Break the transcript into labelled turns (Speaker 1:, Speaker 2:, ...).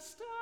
Speaker 1: star.